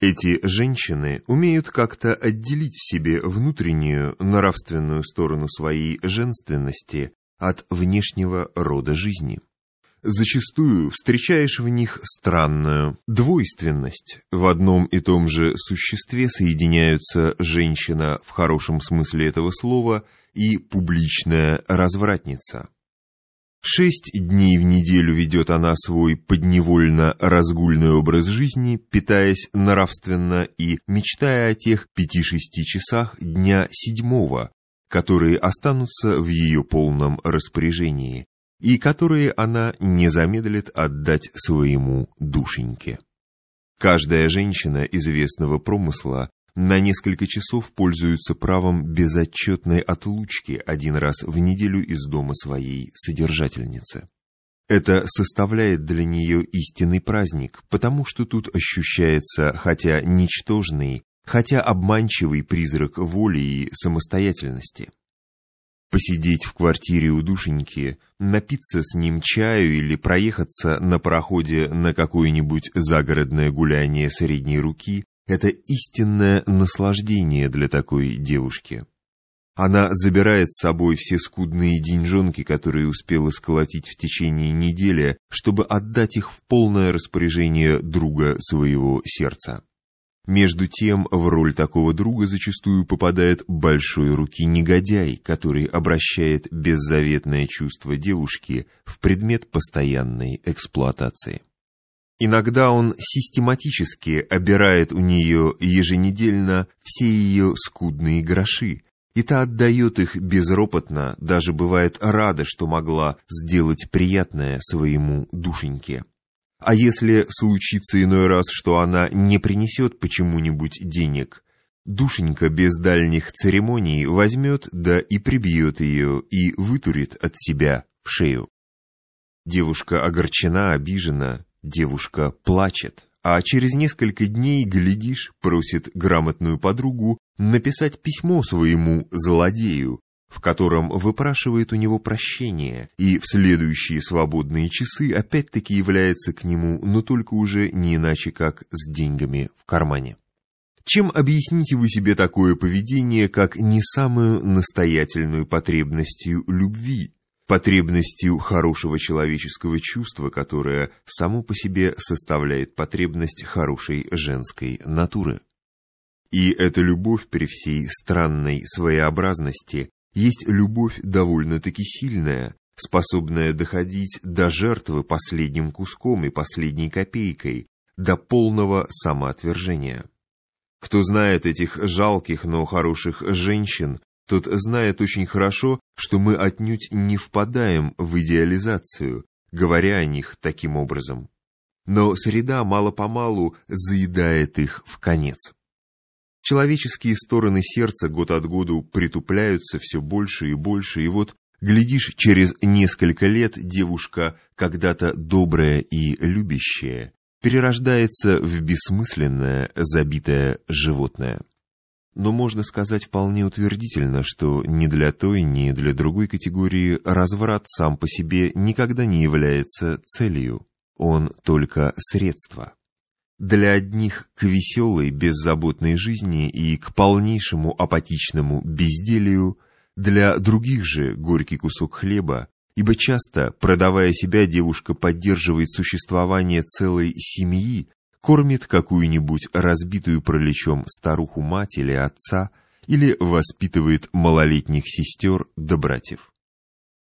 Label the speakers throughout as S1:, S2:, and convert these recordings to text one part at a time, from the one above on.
S1: Эти женщины умеют как-то отделить в себе внутреннюю нравственную сторону своей женственности от внешнего рода жизни. Зачастую встречаешь в них странную двойственность. В одном и том же существе соединяются женщина в хорошем смысле этого слова и публичная развратница. Шесть дней в неделю ведет она свой подневольно-разгульный образ жизни, питаясь нравственно и мечтая о тех пяти-шести часах дня седьмого, которые останутся в ее полном распоряжении, и которые она не замедлит отдать своему душеньке. Каждая женщина известного промысла на несколько часов пользуются правом безотчетной отлучки один раз в неделю из дома своей содержательницы. Это составляет для нее истинный праздник, потому что тут ощущается хотя ничтожный, хотя обманчивый призрак воли и самостоятельности. Посидеть в квартире у душеньки, напиться с ним чаю или проехаться на пароходе на какое-нибудь загородное гуляние средней руки это истинное наслаждение для такой девушки. Она забирает с собой все скудные деньжонки, которые успела сколотить в течение недели, чтобы отдать их в полное распоряжение друга своего сердца. Между тем, в роль такого друга зачастую попадает большой руки негодяй, который обращает беззаветное чувство девушки в предмет постоянной эксплуатации. Иногда он систематически обирает у нее еженедельно все ее скудные гроши, и та отдает их безропотно, даже бывает рада, что могла сделать приятное своему душеньке. А если случится иной раз, что она не принесет почему-нибудь денег, душенька без дальних церемоний возьмет, да и прибьет ее, и вытурит от себя в шею. Девушка огорчена, обижена, Девушка плачет, а через несколько дней, глядишь, просит грамотную подругу написать письмо своему злодею, в котором выпрашивает у него прощения, и в следующие свободные часы опять-таки является к нему, но только уже не иначе, как с деньгами в кармане. Чем объясните вы себе такое поведение, как не самую настоятельную потребностью любви, потребностью хорошего человеческого чувства, которое само по себе составляет потребность хорошей женской натуры. И эта любовь при всей странной своеобразности есть любовь довольно-таки сильная, способная доходить до жертвы последним куском и последней копейкой, до полного самоотвержения. Кто знает этих жалких, но хороших женщин, тот знает очень хорошо, что мы отнюдь не впадаем в идеализацию, говоря о них таким образом. Но среда мало-помалу заедает их в конец. Человеческие стороны сердца год от году притупляются все больше и больше, и вот, глядишь, через несколько лет девушка, когда-то добрая и любящая, перерождается в бессмысленное, забитое животное но можно сказать вполне утвердительно, что ни для той, ни для другой категории разврат сам по себе никогда не является целью, он только средство. Для одних к веселой, беззаботной жизни и к полнейшему апатичному безделию, для других же горький кусок хлеба, ибо часто, продавая себя, девушка поддерживает существование целой семьи, кормит какую-нибудь разбитую пролечом старуху-мать или отца, или воспитывает малолетних сестер да братьев.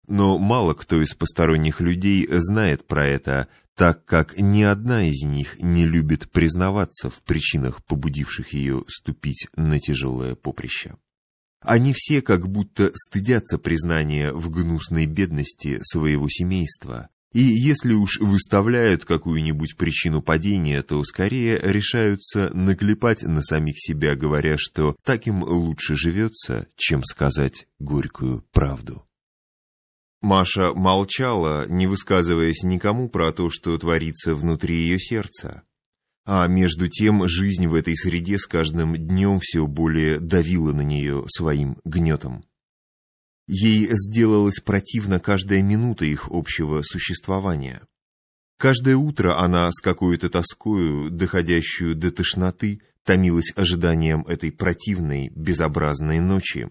S1: Но мало кто из посторонних людей знает про это, так как ни одна из них не любит признаваться в причинах, побудивших ее ступить на тяжелое поприще. Они все как будто стыдятся признания в гнусной бедности своего семейства, и если уж выставляют какую-нибудь причину падения, то скорее решаются наклепать на самих себя, говоря, что так им лучше живется, чем сказать горькую правду. Маша молчала, не высказываясь никому про то, что творится внутри ее сердца. А между тем жизнь в этой среде с каждым днем все более давила на нее своим гнетом. Ей сделалась противна каждая минута их общего существования. Каждое утро она с какой-то тоскою, доходящую до тошноты, томилась ожиданием этой противной, безобразной ночи.